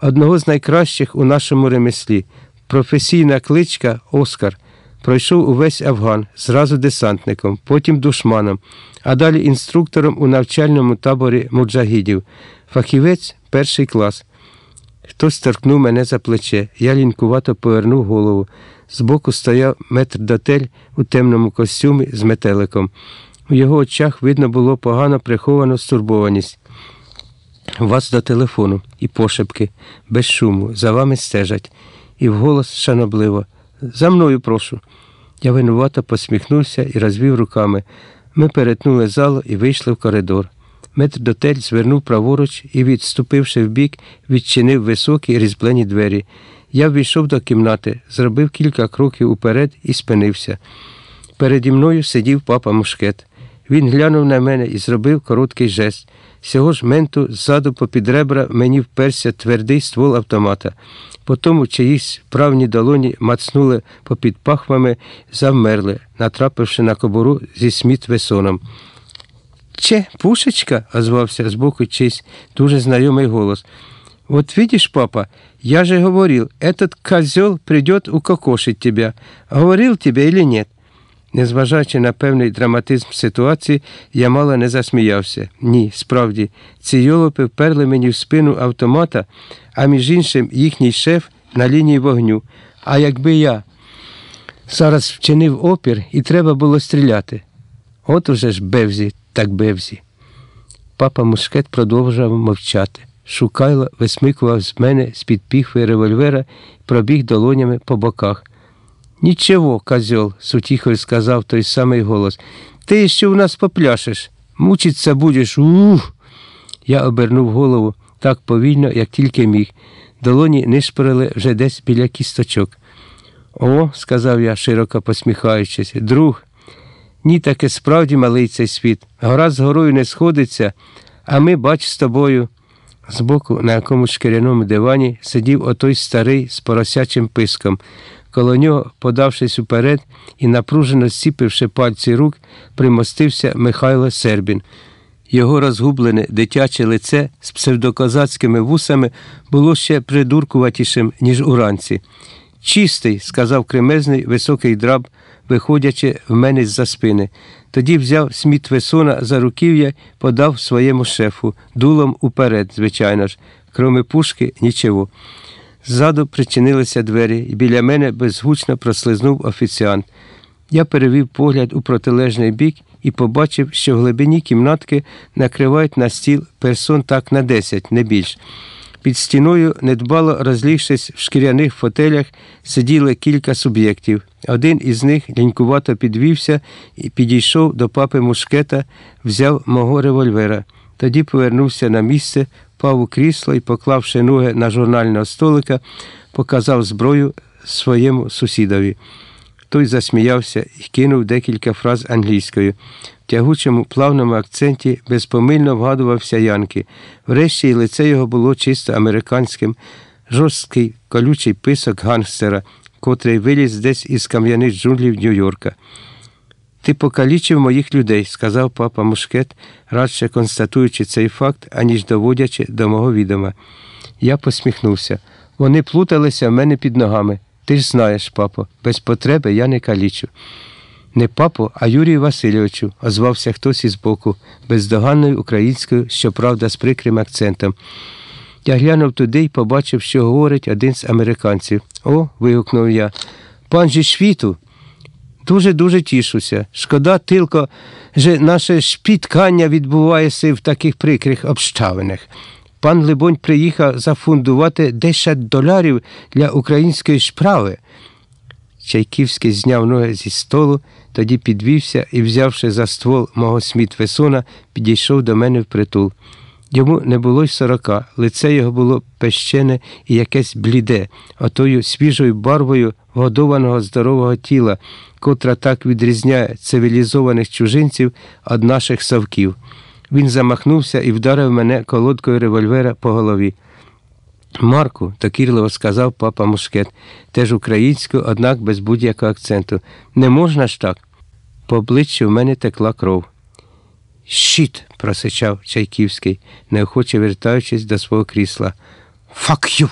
одного з найкращих у нашому ремеслі. Професійна кличка Оскар. Пройшов увесь Афган, зразу десантником, потім душманом, а далі інструктором у навчальному таборі муджагідів. Фахівець перший клас. Хтось торкнув мене за плече. Я лінкувато повернув голову. Збоку стояв метрдотель у темному костюмі з метеликом. У його очах видно було погано приховану стурбованість. Вас до телефону і пошепки, без шуму, за вами стежать, і вголос шанобливо. За мною прошу. Я винувато посміхнувся і розвів руками. Ми перетнули залу і вийшли в коридор. Метрдотель звернув праворуч і, відступивши вбік, відчинив високі різьблені двері. Я ввійшов до кімнати, зробив кілька кроків уперед і спинився. Переді мною сидів папа мушкет. Він глянув на мене і зробив короткий жест. Цього ж менту ззаду попід ребра мені вперся твердий ствол автомата. Потім чиїсь правні долоні мацнули попід пахвами, завмерли, натрапивши на кобуру зі сміт весоном. Че, пушечка? озвався збоку чийсь дуже знайомий голос. Вот видишь, папа, я же говорил, этот козел придет укокошить тебя. Говорил тебе или нет? Незважаючи на певний драматизм ситуації, я мало не засміявся. Ні, справді, ці йолопи вперли мені в спину автомата, а між іншим їхній шеф на лінії вогню. А якби я зараз вчинив опір і треба було стріляти. От уже ж бевзі, так бевзі. Папа мушкет продовжував мовчати. Шукайло висмикував з мене з-під піхви револьвера пробіг долонями по боках. Нічого, козел, з утіхою сказав той самий голос. Ти ще у нас попляшеш. Мучиться будеш. Ух. Я обернув голову так повільно, як тільки міг. Долоні нишпорили вже десь біля кісточок. О, сказав я, широко посміхаючись, друг. Ні, таки справді малий цей світ. Гора з горою не сходиться, а ми, бач, з тобою. Збоку, на якомусь шкіряному дивані, сидів отой старий з поросячим писком. Коло нього, подавшись уперед і напружено зціпивши пальці рук, примостився Михайло Сербін. Його розгублене дитяче лице з псевдокозацькими вусами було ще придуркуватішим, ніж уранці. Чистий, сказав кремезний високий драб, виходячи в мене з-за спини. Тоді взяв сміт весона за руків'я, подав своєму шефу, дулом уперед, звичайно ж, кроме пушки, нічого. Ззаду причинилися двері, і біля мене безгучно прослизнув офіціант. Я перевів погляд у протилежний бік і побачив, що в глибині кімнатки накривають на стіл персон так на десять, не більш. Під стіною, недбало розлігшись в шкіряних фотелях, сиділи кілька суб'єктів. Один із них лінькувато підвівся і підійшов до папи мушкета, взяв мого револьвера. Тоді повернувся на місце, пав у крісло і, поклавши ноги на журнального столика, показав зброю своєму сусідові. Той засміявся і кинув декілька фраз англійською. В тягучому плавному акценті безпомильно вгадувався Янки. Врешті й лице його було чисто американським, жорсткий колючий писок гангстера, котрий виліз десь із кам'яних джунглів Нью-Йорка. Ти покалічив моїх людей, сказав папа Мушкет, радше констатуючи цей факт, аніж доводячи до мого відома. Я посміхнувся. Вони плуталися в мене під ногами. Ти ж знаєш, папо, без потреби я не калічу. Не папо, а Юрію Васильовичу, озвався хтось із боку, бездоганною українською, щоправда, з прикрим акцентом. Я глянув туди і побачив, що говорить один з американців. О, вигукнув я. Пан же світу. Дуже-дуже тішуся. Шкода, тільки, що наше шпіткання відбувається в таких прикрих обставинах. Пан Либонь приїхав зафундувати 10 доларів для української справи. Чайківський зняв ноги зі столу, тоді підвівся і, взявши за ствол мого сміт весона, підійшов до мене впритул. Йому не було й сорока, лице його було пещене і якесь бліде, отою свіжою барвою годованого здорового тіла, котра так відрізняє цивілізованих чужинців від наших совків. Він замахнувся і вдарив мене колодкою револьвера по голові. Марку, докірливо сказав папа Мушкет, теж українською, однак без будь-якого акценту. Не можна ж так? По обличчю в мене текла кров. Щіт, просичав Чайківський, неохоче вертаючись до свого крісла. Фак you!